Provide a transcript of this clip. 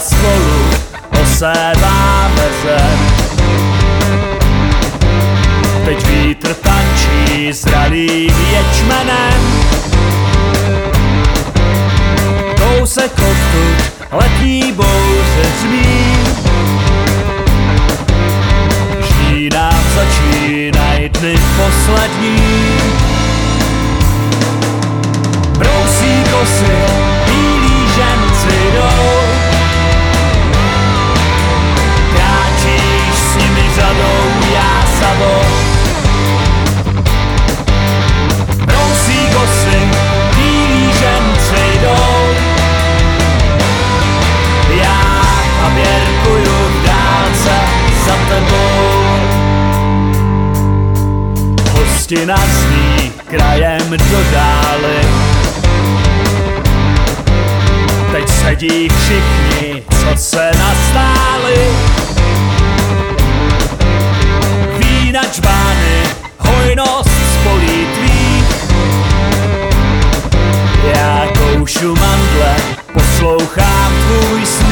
spolu oséváme zem. Teď vítr tančí zralým ječmenem. Kousek odtud letní bouře zmí. Vždy nám začínají dny poslední. hostina sní, krajem dodáli. Teď sedí všichni, co se nastáli. Vína čbány, hojnost spolí tvých. Já koušu mandle, poslouchám tvůj svět.